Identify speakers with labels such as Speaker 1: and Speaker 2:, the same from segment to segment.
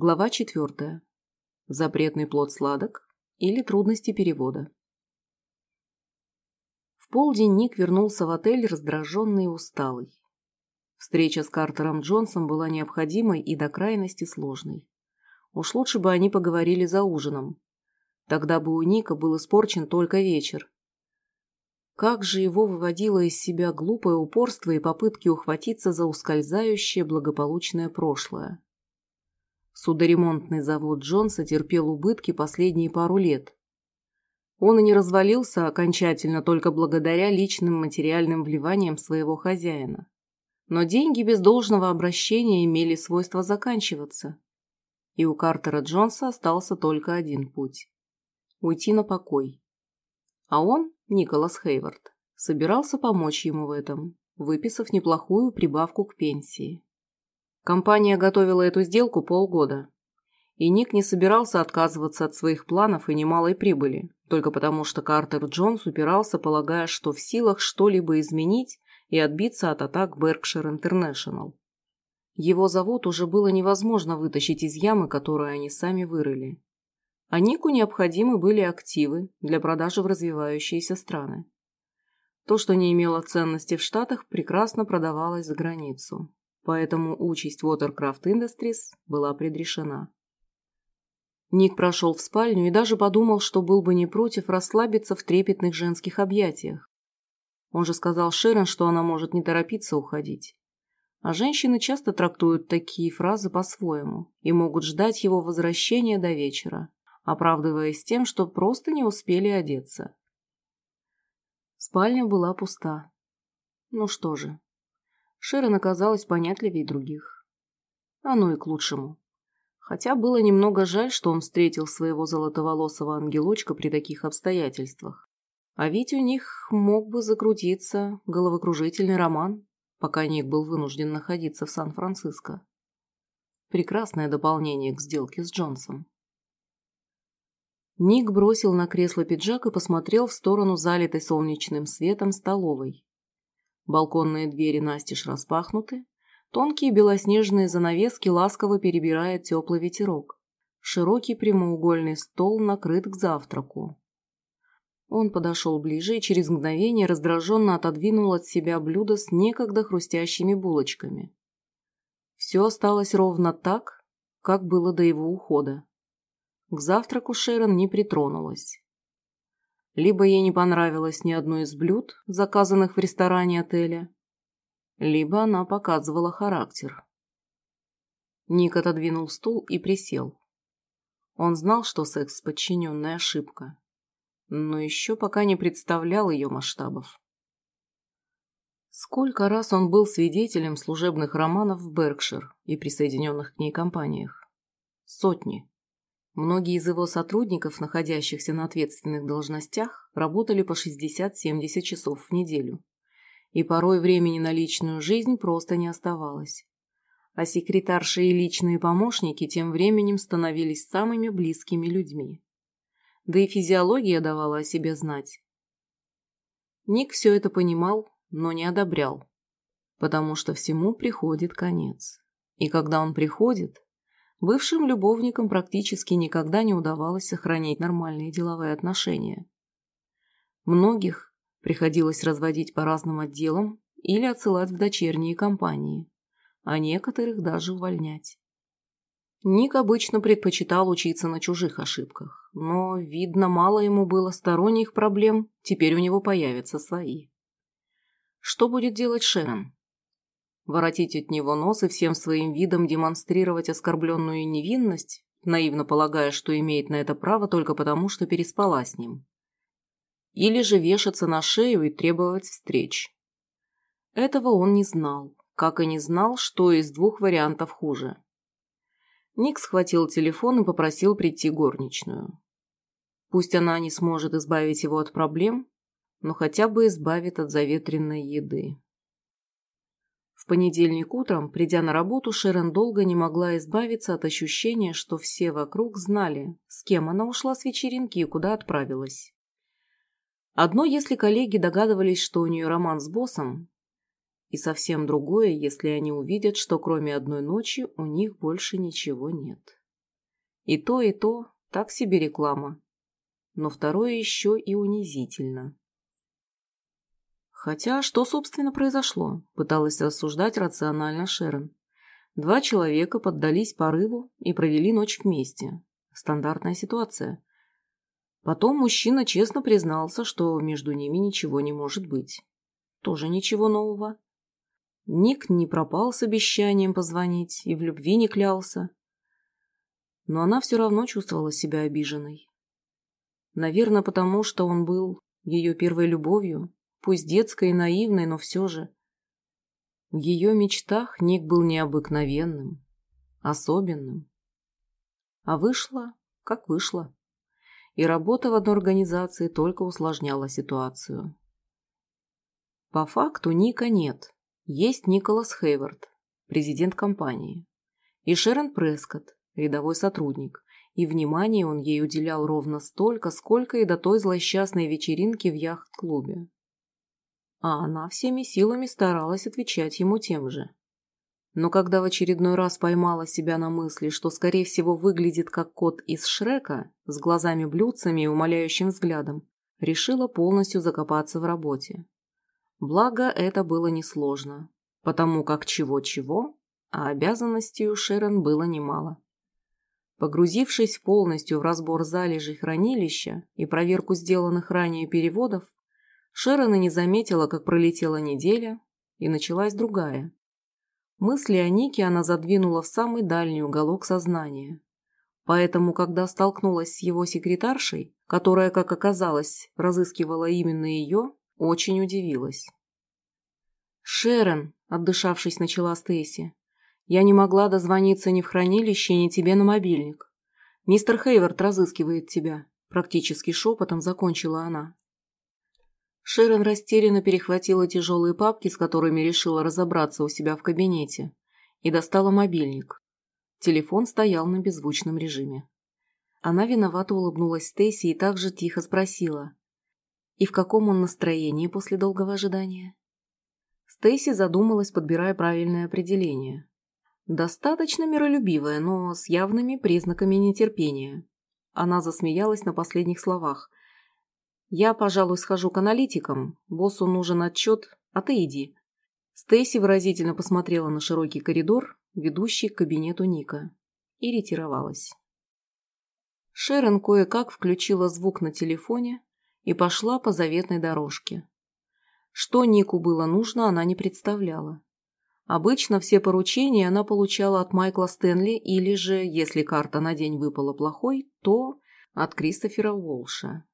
Speaker 1: Глава четвертая. Запретный плод сладок или трудности перевода. В полдень Ник вернулся в отель раздраженный и усталый. Встреча с Картером Джонсом была необходимой и до крайности сложной. Уж лучше бы они поговорили за ужином. Тогда бы у Ника был испорчен только вечер. Как же его выводило из себя глупое упорство и попытки ухватиться за ускользающее благополучное прошлое. Судоремонтный завод Джонса терпел убытки последние пару лет. Он и не развалился окончательно только благодаря личным материальным вливаниям своего хозяина. Но деньги без должного обращения имели свойство заканчиваться. И у Картера Джонса остался только один путь – уйти на покой. А он, Николас Хейвард, собирался помочь ему в этом, выписав неплохую прибавку к пенсии. Компания готовила эту сделку полгода. И Ник не собирался отказываться от своих планов и немалой прибыли, только потому что Картер Джонс упирался, полагая, что в силах что-либо изменить и отбиться от атак Berkshire International. Его завод уже было невозможно вытащить из ямы, которую они сами вырыли а Нику необходимы были активы для продажи в развивающиеся страны. То, что не имело ценности в Штатах, прекрасно продавалось за границу, поэтому участь Watercraft Industries была предрешена. Ник прошел в спальню и даже подумал, что был бы не против расслабиться в трепетных женских объятиях. Он же сказал Шерон, что она может не торопиться уходить. А женщины часто трактуют такие фразы по-своему и могут ждать его возвращения до вечера оправдываясь тем, что просто не успели одеться. Спальня была пуста. Ну что же, Шерон оказалась понятливее других. Оно и к лучшему. Хотя было немного жаль, что он встретил своего золотоволосого ангелочка при таких обстоятельствах. А ведь у них мог бы закрутиться головокружительный роман, пока Ник был вынужден находиться в Сан-Франциско. Прекрасное дополнение к сделке с Джонсом. Ник бросил на кресло пиджак и посмотрел в сторону залитой солнечным светом столовой. Балконные двери настежь распахнуты, тонкие белоснежные занавески ласково перебирает теплый ветерок. Широкий прямоугольный стол накрыт к завтраку. Он подошел ближе и через мгновение раздраженно отодвинул от себя блюдо с некогда хрустящими булочками. Все осталось ровно так, как было до его ухода. К завтраку Шерон не притронулась. Либо ей не понравилось ни одно из блюд, заказанных в ресторане отеля, либо она показывала характер. Ник отодвинул стул и присел. Он знал, что секс с подчиненной ошибка, но еще пока не представлял ее масштабов. Сколько раз он был свидетелем служебных романов в Беркшир и присоединенных к ней компаниях? Сотни. Многие из его сотрудников, находящихся на ответственных должностях, работали по 60-70 часов в неделю. И порой времени на личную жизнь просто не оставалось. А секретарши и личные помощники тем временем становились самыми близкими людьми. Да и физиология давала о себе знать. Ник все это понимал, но не одобрял, потому что всему приходит конец. И когда он приходит, Бывшим любовникам практически никогда не удавалось сохранять нормальные деловые отношения. Многих приходилось разводить по разным отделам или отсылать в дочерние компании, а некоторых даже увольнять. Ник обычно предпочитал учиться на чужих ошибках, но, видно, мало ему было сторонних проблем, теперь у него появятся свои. Что будет делать Шерон? Воротить от него нос и всем своим видом демонстрировать оскорбленную невинность, наивно полагая, что имеет на это право только потому, что переспала с ним. Или же вешаться на шею и требовать встреч. Этого он не знал, как и не знал, что из двух вариантов хуже. Ник схватил телефон и попросил прийти горничную. Пусть она не сможет избавить его от проблем, но хотя бы избавит от заветренной еды понедельник утром, придя на работу, Шерон долго не могла избавиться от ощущения, что все вокруг знали, с кем она ушла с вечеринки и куда отправилась. Одно, если коллеги догадывались, что у нее роман с боссом, и совсем другое, если они увидят, что кроме одной ночи у них больше ничего нет. И то, и то так себе реклама. Но второе еще и унизительно. Хотя, что, собственно, произошло? Пыталась рассуждать рационально Шерон. Два человека поддались порыву и провели ночь вместе. Стандартная ситуация. Потом мужчина честно признался, что между ними ничего не может быть. Тоже ничего нового. Ник не пропал с обещанием позвонить и в любви не клялся. Но она все равно чувствовала себя обиженной. Наверное, потому что он был ее первой любовью, пусть детской и наивной, но все же. В ее мечтах Ник был необыкновенным, особенным. А вышло, как вышло. И работа в одной организации только усложняла ситуацию. По факту Ника нет. Есть Николас Хейвард, президент компании, и Шерон Прескотт, рядовой сотрудник, и внимание он ей уделял ровно столько, сколько и до той злосчастной вечеринки в яхт-клубе. А она всеми силами старалась отвечать ему тем же. Но когда в очередной раз поймала себя на мысли, что, скорее всего, выглядит как кот из Шрека, с глазами-блюдцами и умоляющим взглядом, решила полностью закопаться в работе. Благо, это было несложно, потому как чего-чего, а обязанностей у Шерон было немало. Погрузившись полностью в разбор залежей хранилища и проверку сделанных ранее переводов, Шерон не заметила, как пролетела неделя, и началась другая. Мысли о Нике она задвинула в самый дальний уголок сознания. Поэтому, когда столкнулась с его секретаршей, которая, как оказалось, разыскивала именно ее, очень удивилась. «Шерон», — отдышавшись, начала Стейси, — «я не могла дозвониться ни в хранилище, ни тебе на мобильник. Мистер Хейвард разыскивает тебя», — практически шепотом закончила она. Шерон растерянно перехватила тяжелые папки, с которыми решила разобраться у себя в кабинете, и достала мобильник. Телефон стоял на беззвучном режиме. Она виновато улыбнулась Стейси и также тихо спросила. «И в каком он настроении после долгого ожидания?» Стейси задумалась, подбирая правильное определение. Достаточно миролюбивая, но с явными признаками нетерпения. Она засмеялась на последних словах. «Я, пожалуй, схожу к аналитикам. Боссу нужен отчет, а ты иди». Стейси выразительно посмотрела на широкий коридор, ведущий к кабинету Ника, и ретировалась. Шерон кое-как включила звук на телефоне и пошла по заветной дорожке. Что Нику было нужно, она не представляла. Обычно все поручения она получала от Майкла Стэнли или же, если карта на день выпала плохой, то от Кристофера Уолша.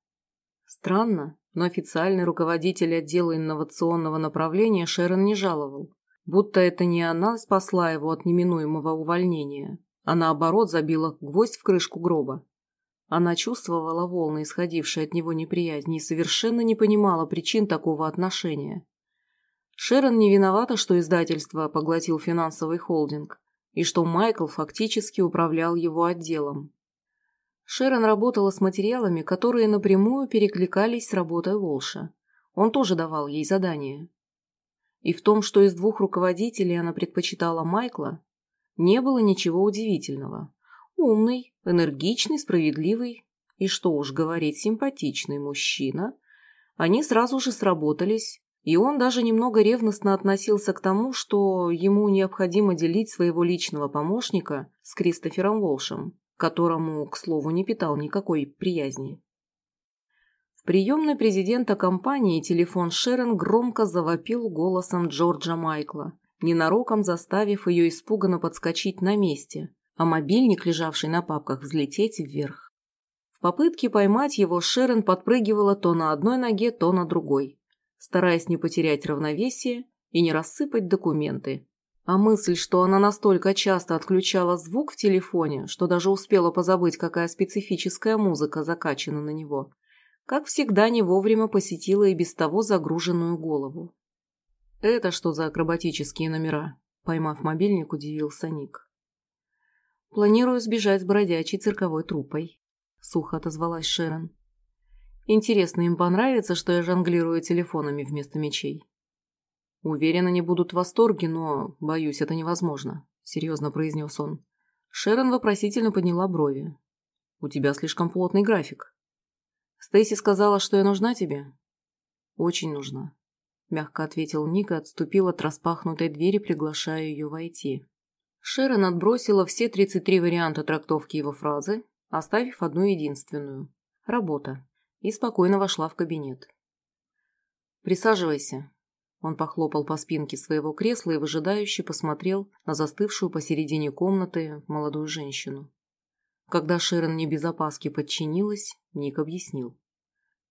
Speaker 1: Странно, но официальный руководитель отдела инновационного направления Шерон не жаловал. Будто это не она спасла его от неминуемого увольнения, а наоборот забила гвоздь в крышку гроба. Она чувствовала волны, исходившие от него неприязни, и совершенно не понимала причин такого отношения. Шерон не виновата, что издательство поглотил финансовый холдинг, и что Майкл фактически управлял его отделом. Шерон работала с материалами, которые напрямую перекликались с работой Волша. Он тоже давал ей задания. И в том, что из двух руководителей она предпочитала Майкла, не было ничего удивительного. Умный, энергичный, справедливый и, что уж говорить, симпатичный мужчина. Они сразу же сработались, и он даже немного ревностно относился к тому, что ему необходимо делить своего личного помощника с Кристофером Волшем, которому, к слову, не питал никакой приязни. В приемной президента компании телефон Шерон громко завопил голосом Джорджа Майкла, ненароком заставив ее испуганно подскочить на месте, а мобильник, лежавший на папках, взлететь вверх. В попытке поймать его Шерон подпрыгивала то на одной ноге, то на другой, стараясь не потерять равновесие и не рассыпать документы. А мысль, что она настолько часто отключала звук в телефоне, что даже успела позабыть, какая специфическая музыка закачана на него, как всегда не вовремя посетила и без того загруженную голову. «Это что за акробатические номера?» Поймав мобильник, удивился Ник. «Планирую сбежать с бродячей цирковой труппой», — сухо отозвалась Шерон. «Интересно, им понравится, что я жонглирую телефонами вместо мечей?» «Уверен, они будут в восторге, но, боюсь, это невозможно», — серьезно произнес он. Шерон вопросительно подняла брови. У тебя слишком плотный график. Стейси сказала, что я нужна тебе? Очень нужна. Мягко ответил Ник и отступил от распахнутой двери, приглашая ее войти. Шерон отбросила все 33 варианта трактовки его фразы, оставив одну единственную – работа, и спокойно вошла в кабинет. «Присаживайся», он похлопал по спинке своего кресла и выжидающе посмотрел на застывшую посередине комнаты молодую женщину. Когда Шерон не без опаски подчинилась, Ник объяснил.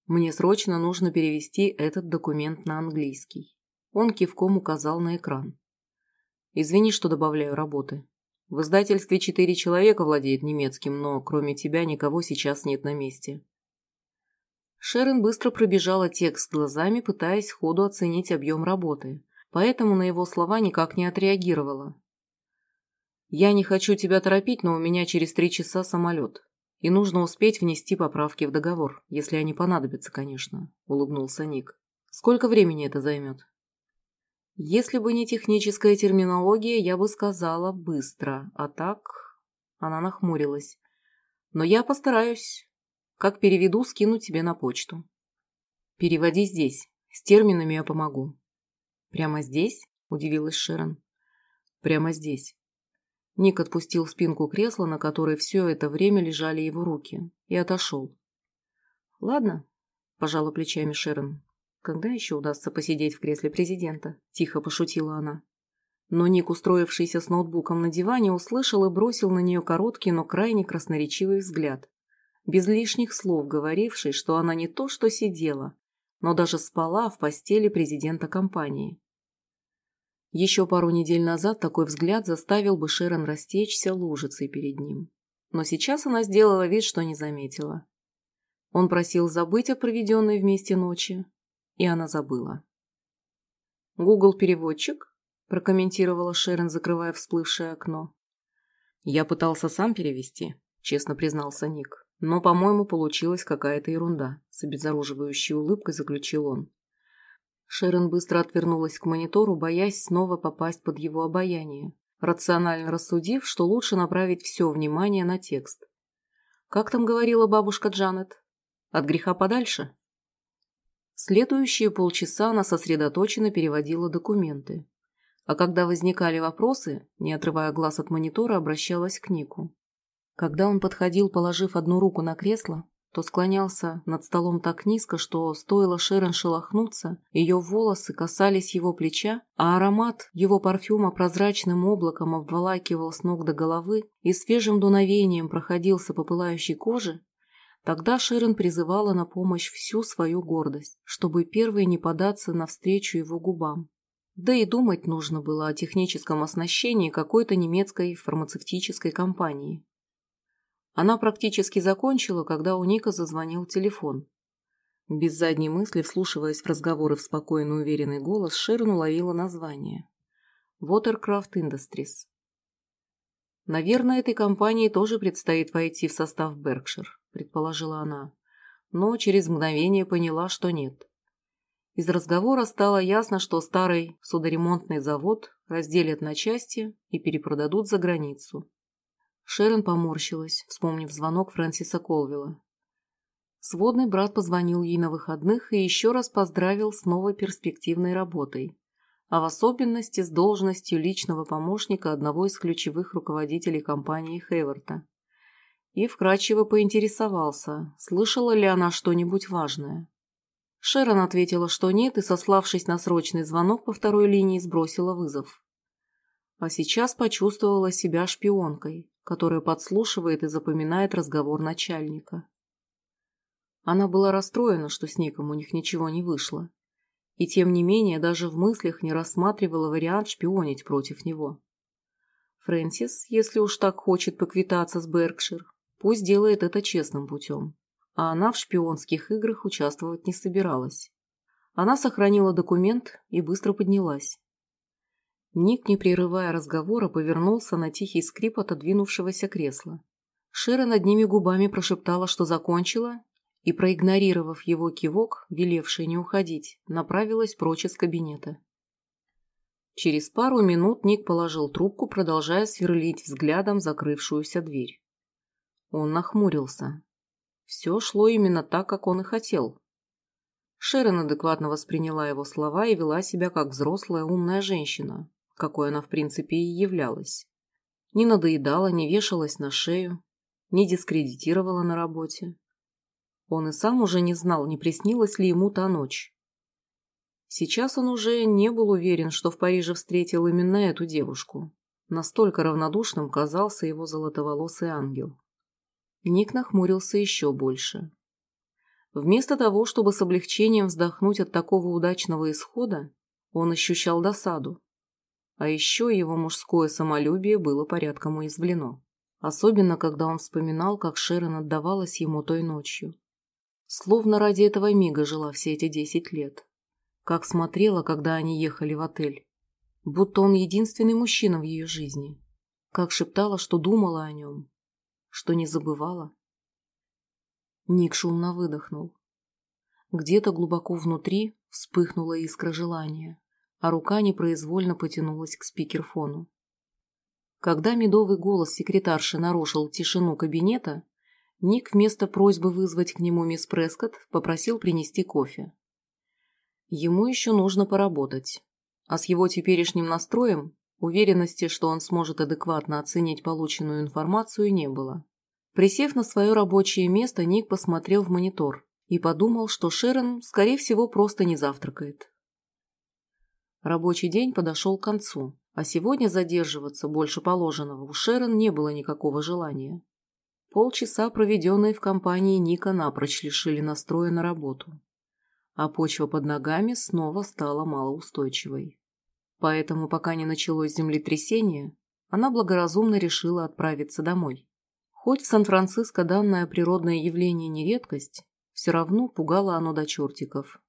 Speaker 1: «Мне срочно нужно перевести этот документ на английский». Он кивком указал на экран. «Извини, что добавляю работы. В издательстве четыре человека владеют немецким, но кроме тебя никого сейчас нет на месте. Шерон быстро пробежала текст глазами, пытаясь сходу оценить объем работы, поэтому на его слова никак не отреагировала. «Я не хочу тебя торопить, но у меня через три часа самолет, и нужно успеть внести поправки в договор, если они понадобятся, конечно», – улыбнулся Ник. «Сколько времени это займет?» «Если бы не техническая терминология, я бы сказала быстро, а так...» Она нахмурилась. «Но я постараюсь. Как переведу, скину тебе на почту. Переводи здесь. С терминами я помогу. Прямо здесь? Удивилась Шерон. Прямо здесь. Ник отпустил спинку кресла, на которой все это время лежали его руки, и отошел. «Ладно», – пожала плечами Шерон. «Когда еще удастся посидеть в кресле президента?» – тихо пошутила она. Но Ник, устроившийся с ноутбуком на диване, услышал и бросил на нее короткий, но крайне красноречивый взгляд без лишних слов говорившей, что она не то что сидела, но даже спала в постели президента компании. Еще пару недель назад такой взгляд заставил бы Шерон растечься лужицей перед ним. Но сейчас она сделала вид, что не заметила. Он просил забыть о проведенной вместе ночи, и она забыла. «Гугл переводчик?» – прокомментировала Шерон, закрывая всплывшее окно. «Я пытался сам перевести», – честно признался Ник. Но, по-моему, получилась какая-то ерунда, с обезоруживающей улыбкой заключил он. Шерон быстро отвернулась к монитору, боясь снова попасть под его обаяние, рационально рассудив, что лучше направить все внимание на текст. Как там говорила бабушка Джанет? От греха подальше? Следующие полчаса она сосредоточенно переводила документы. А когда возникали вопросы, не отрывая глаз от монитора, обращалась к Нику. Когда он подходил, положив одну руку на кресло, то склонялся над столом так низко, что стоило Шерон шелохнуться, ее волосы касались его плеча, а аромат его парфюма прозрачным облаком обволакивал с ног до головы и свежим дуновением проходился по пылающей коже, тогда Шерон призывала на помощь всю свою гордость, чтобы первой не податься навстречу его губам. Да и думать нужно было о техническом оснащении какой-то немецкой фармацевтической компании. Она практически закончила, когда у Ника зазвонил телефон. Без задней мысли, вслушиваясь в разговоры в спокойный уверенный голос, Шерон уловила название. Watercraft Industries. «Наверное, этой компании тоже предстоит войти в состав Беркшир», – предположила она, но через мгновение поняла, что нет. Из разговора стало ясно, что старый судоремонтный завод разделят на части и перепродадут за границу. Шерон поморщилась, вспомнив звонок Фрэнсиса Колвилла. Сводный брат позвонил ей на выходных и еще раз поздравил с новой перспективной работой, а в особенности с должностью личного помощника одного из ключевых руководителей компании Хейворта. И вкратчиво поинтересовался, слышала ли она что-нибудь важное. Шерон ответила, что нет, и, сославшись на срочный звонок по второй линии, сбросила вызов. А сейчас почувствовала себя шпионкой, которая подслушивает и запоминает разговор начальника. Она была расстроена, что с Ником у них ничего не вышло. И тем не менее даже в мыслях не рассматривала вариант шпионить против него. Фрэнсис, если уж так хочет поквитаться с Беркшир, пусть делает это честным путем. А она в шпионских играх участвовать не собиралась. Она сохранила документ и быстро поднялась. Ник, не прерывая разговора, повернулся на тихий скрип отодвинувшегося кресла. Шира над ними губами прошептала, что закончила, и, проигнорировав его кивок, велевший не уходить, направилась прочь из кабинета. Через пару минут Ник положил трубку, продолжая сверлить взглядом закрывшуюся дверь. Он нахмурился. Все шло именно так, как он и хотел. Шерон адекватно восприняла его слова и вела себя как взрослая умная женщина, какой она в принципе и являлась. Не надоедала, не вешалась на шею, не дискредитировала на работе. Он и сам уже не знал, не приснилась ли ему та ночь. Сейчас он уже не был уверен, что в Париже встретил именно эту девушку. Настолько равнодушным казался его золотоволосый ангел. Ник нахмурился еще больше. Вместо того, чтобы с облегчением вздохнуть от такого удачного исхода, он ощущал досаду. А еще его мужское самолюбие было порядком уязвлено. Особенно, когда он вспоминал, как Шерон отдавалась ему той ночью. Словно ради этого мига жила все эти десять лет. Как смотрела, когда они ехали в отель. Будто он единственный мужчина в ее жизни. Как шептала, что думала о нем, что не забывала. Ник шумно выдохнул. Где-то глубоко внутри вспыхнула искра желания, а рука непроизвольно потянулась к спикерфону. Когда медовый голос секретарши нарушил тишину кабинета, Ник вместо просьбы вызвать к нему мисс Прескотт попросил принести кофе. Ему еще нужно поработать, а с его теперешним настроем Уверенности, что он сможет адекватно оценить полученную информацию, не было. Присев на свое рабочее место, Ник посмотрел в монитор и подумал, что Шерон, скорее всего, просто не завтракает. Рабочий день подошел к концу, а сегодня задерживаться больше положенного у Шерон не было никакого желания. Полчаса, проведенные в компании Ника, напрочь лишили настроя на работу, а почва под ногами снова стала малоустойчивой. Поэтому, пока не началось землетрясение, она благоразумно решила отправиться домой. Хоть в Сан-Франциско данное природное явление не редкость, все равно пугало оно до чертиков.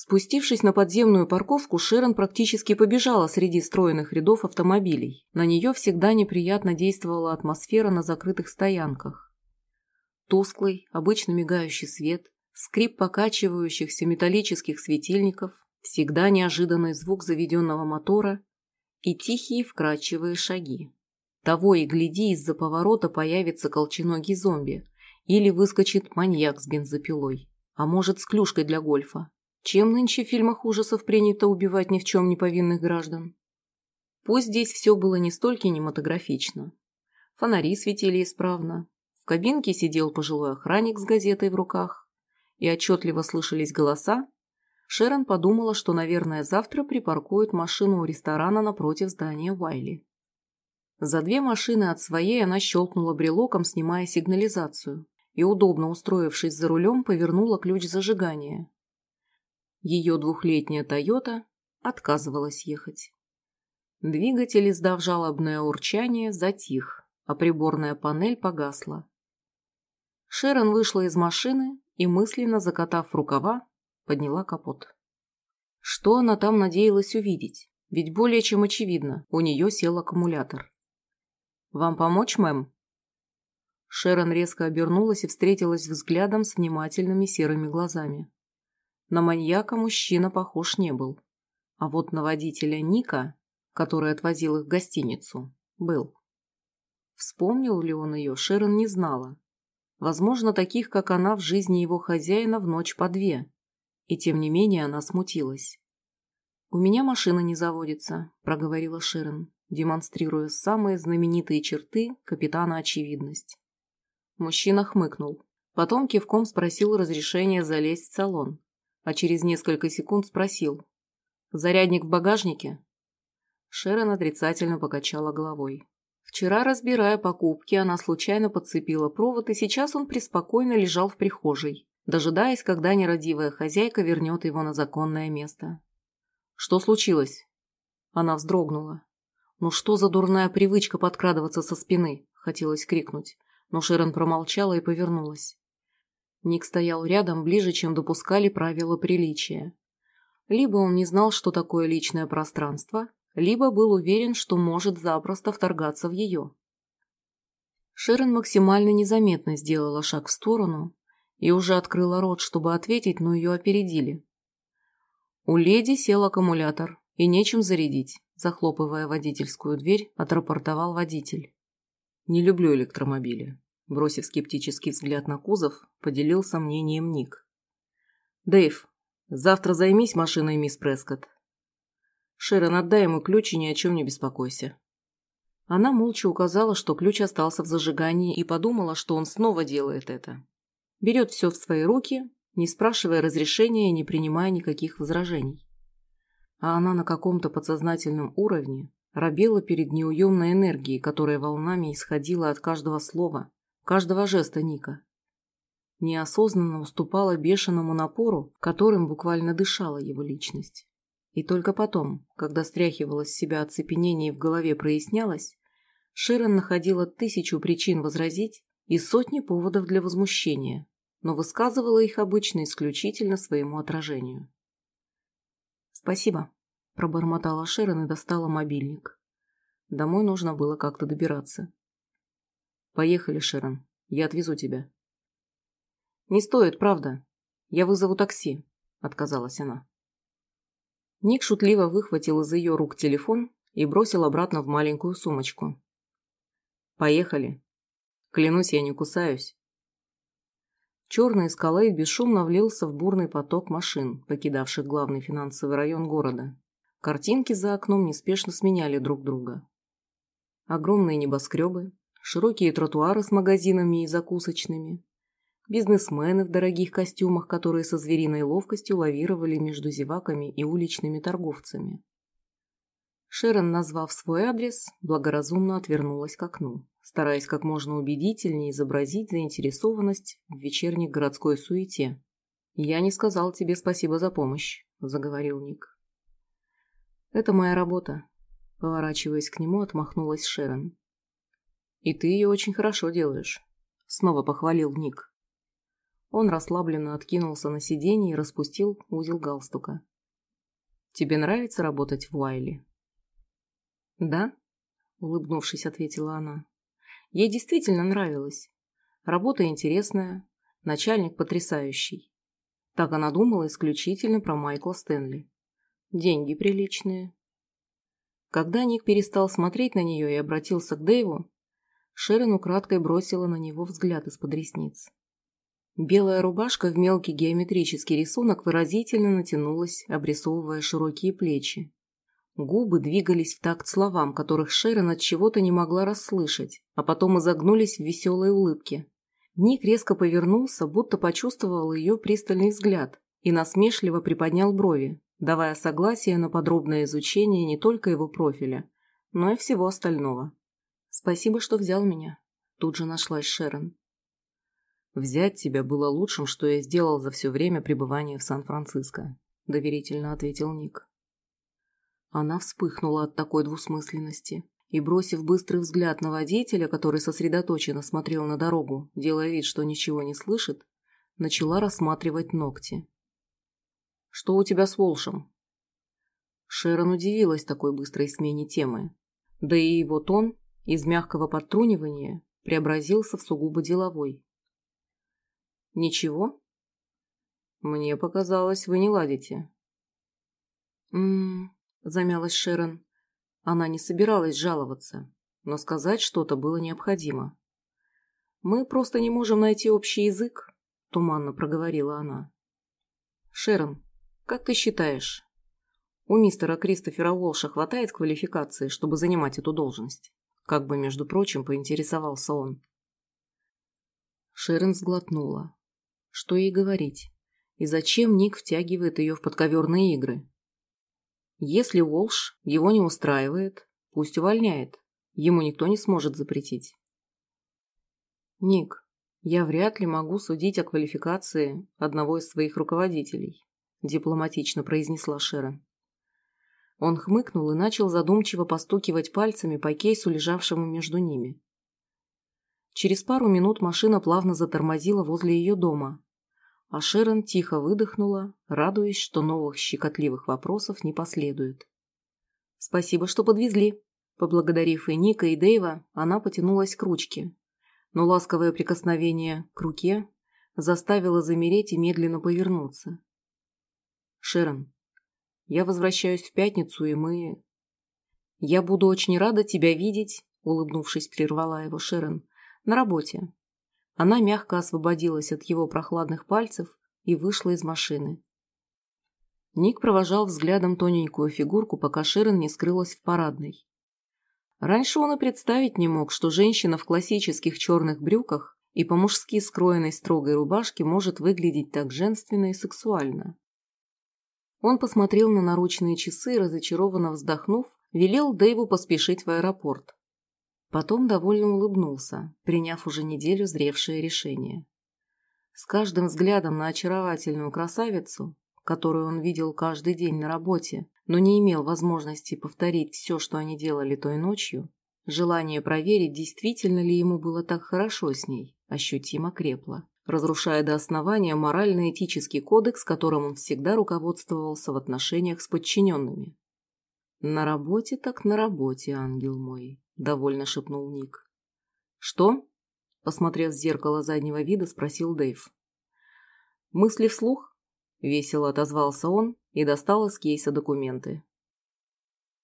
Speaker 1: Спустившись на подземную парковку, Шерон практически побежала среди стройных рядов автомобилей. На нее всегда неприятно действовала атмосфера на закрытых стоянках. Тусклый, обычно мигающий свет, скрип покачивающихся металлических светильников, всегда неожиданный звук заведенного мотора и тихие вкрадчивые шаги. Того и гляди, из-за поворота появится колченогий зомби или выскочит маньяк с бензопилой, а может с клюшкой для гольфа. Чем нынче в фильмах ужасов принято убивать ни в чем не повинных граждан? Пусть здесь все было не столь кинематографично. Фонари светили исправно. В кабинке сидел пожилой охранник с газетой в руках, и отчетливо слышались голоса, Шерон подумала, что, наверное, завтра припаркует машину у ресторана напротив здания Уайли. За две машины от своей она щелкнула брелоком, снимая сигнализацию, и, удобно устроившись за рулем, повернула ключ зажигания. Ее двухлетняя «Тойота» отказывалась ехать. Двигатель, издав жалобное урчание, затих, а приборная панель погасла. Шерон вышла из машины и, мысленно закатав рукава, подняла капот. Что она там надеялась увидеть? Ведь более чем очевидно, у нее сел аккумулятор. «Вам помочь, мэм?» Шерон резко обернулась и встретилась взглядом с внимательными серыми глазами. На маньяка мужчина похож не был. А вот на водителя Ника, который отвозил их в гостиницу, был. Вспомнил ли он ее, Шерон не знала. Возможно, таких, как она, в жизни его хозяина в ночь по две. И тем не менее она смутилась. «У меня машина не заводится», – проговорила Ширен, демонстрируя самые знаменитые черты капитана Очевидность. Мужчина хмыкнул. Потом кивком спросил разрешения залезть в салон, а через несколько секунд спросил. «Зарядник в багажнике?» Шерон отрицательно покачала головой. Вчера, разбирая покупки, она случайно подцепила провод, и сейчас он преспокойно лежал в прихожей, дожидаясь, когда нерадивая хозяйка вернет его на законное место. «Что случилось?» Она вздрогнула. «Ну что за дурная привычка подкрадываться со спины?» – хотелось крикнуть, но Шерон промолчала и повернулась. Ник стоял рядом ближе, чем допускали правила приличия. Либо он не знал, что такое личное пространство, либо был уверен, что может запросто вторгаться в ее. Шерон максимально незаметно сделала шаг в сторону, и уже открыла рот, чтобы ответить, но ее опередили. У леди сел аккумулятор, и нечем зарядить, захлопывая водительскую дверь, отрапортовал водитель. Не люблю электромобили. Бросив скептический взгляд на кузов, поделился мнением Ник. «Дэйв, завтра займись машиной мисс Прескотт. Шерон, отдай ему ключ и ни о чем не беспокойся». Она молча указала, что ключ остался в зажигании, и подумала, что он снова делает это. Берет все в свои руки, не спрашивая разрешения и не принимая никаких возражений. А она на каком-то подсознательном уровне робела перед неуемной энергией, которая волнами исходила от каждого слова, каждого жеста Ника. Неосознанно уступала бешеному напору, которым буквально дышала его личность. И только потом, когда стряхивала с себя оцепенение и в голове прояснялось, Шерон находила тысячу причин возразить и сотни поводов для возмущения, но высказывала их обычно исключительно своему отражению. «Спасибо», – пробормотала Шерон и достала мобильник. Домой нужно было как-то добираться. «Поехали, Шерон, я отвезу тебя». «Не стоит, правда. Я вызову такси», – отказалась она. Ник шутливо выхватил из ее рук телефон и бросил обратно в маленькую сумочку. «Поехали. Клянусь, я не кусаюсь». Черный эскалейд бесшумно влился в бурный поток машин, покидавших главный финансовый район города. Картинки за окном неспешно сменяли друг друга. Огромные небоскребы, широкие тротуары с магазинами и закусочными, бизнесмены в дорогих костюмах, которые со звериной ловкостью лавировали между зеваками и уличными торговцами. Шерон, назвав свой адрес, благоразумно отвернулась к окну стараясь как можно убедительнее изобразить заинтересованность в вечерней городской суете. «Я не сказал тебе спасибо за помощь», – заговорил Ник. «Это моя работа», – поворачиваясь к нему, отмахнулась Шерон. «И ты ее очень хорошо делаешь», – снова похвалил Ник. Он расслабленно откинулся на сиденье и распустил узел галстука. «Тебе нравится работать в Уайле?» «Да», – улыбнувшись, ответила она. Ей действительно нравилось. Работа интересная, начальник потрясающий. Так она думала исключительно про Майкла Стэнли. Деньги приличные. Когда Ник перестал смотреть на нее и обратился к Дэйву, Шерон украдкой бросила на него взгляд из-под ресниц. Белая рубашка в мелкий геометрический рисунок выразительно натянулась, обрисовывая широкие плечи. Губы двигались в такт словам, которых Шерон от чего-то не могла расслышать, а потом изогнулись в веселой улыбке. Ник резко повернулся, будто почувствовал ее пристальный взгляд, и насмешливо приподнял брови, давая согласие на подробное изучение не только его профиля, но и всего остального. «Спасибо, что взял меня», – тут же нашлась Шерон. «Взять тебя было лучшим, что я сделал за все время пребывания в Сан-Франциско», – доверительно ответил Ник. Она вспыхнула от такой двусмысленности и, бросив быстрый взгляд на водителя, который сосредоточенно смотрел на дорогу, делая вид, что ничего не слышит, начала рассматривать ногти. «Что у тебя с Волшем?» Шерон удивилась такой быстрой смене темы. Да и его тон из мягкого подтрунивания преобразился в сугубо деловой. «Ничего?» «Мне показалось, вы не ладите». «М-м-м», замялась Шерон. Она не собиралась жаловаться, но сказать что-то было необходимо. «Мы просто не можем найти общий язык», – туманно проговорила она. «Шерон, как ты считаешь, у мистера Кристофера Уолша хватает квалификации, чтобы занимать эту должность?» Как бы, между прочим, поинтересовался он. Шерон сглотнула. Что ей говорить? И зачем Ник втягивает ее в подковерные игры? Если Уолш его не устраивает, пусть увольняет. Ему никто не сможет запретить. Ник, я вряд ли могу судить о квалификации одного из своих руководителей, дипломатично произнесла Шерон. Он хмыкнул и начал задумчиво постукивать пальцами по кейсу, лежавшему между ними. Через пару минут машина плавно затормозила возле ее дома, а Шерон тихо выдохнула, радуясь, что новых щекотливых вопросов не последует. «Спасибо, что подвезли». Поблагодарив и Ника, и Дэйва, она потянулась к ручке. Но ласковое прикосновение к руке заставило замереть и медленно повернуться. «Шерон, я возвращаюсь в пятницу, и мы...» «Я буду очень рада тебя видеть», — улыбнувшись, прервала его Шерон. «На работе. Она мягко освободилась от его прохладных пальцев и вышла из машины. Ник провожал взглядом тоненькую фигурку, пока Ширен не скрылась в парадной. Раньше он и представить не мог, что женщина в классических черных брюках и по-мужски скроенной строгой рубашке может выглядеть так женственно и сексуально. Он посмотрел на наручные часы разочарованно вздохнув, велел Дэйву поспешить в аэропорт. Потом довольно улыбнулся, приняв уже неделю зревшее решение. С каждым взглядом на очаровательную красавицу которую он видел каждый день на работе, но не имел возможности повторить все, что они делали той ночью, желание проверить, действительно ли ему было так хорошо с ней, ощутимо крепло, разрушая до основания морально-этический кодекс, которым он всегда руководствовался в отношениях с подчиненными. «На работе так на работе, ангел мой», — довольно шепнул Ник. «Что?» — посмотрев в зеркало заднего вида, спросил Дэйв. Мысли вслух? Весело отозвался он и достал из кейса документы.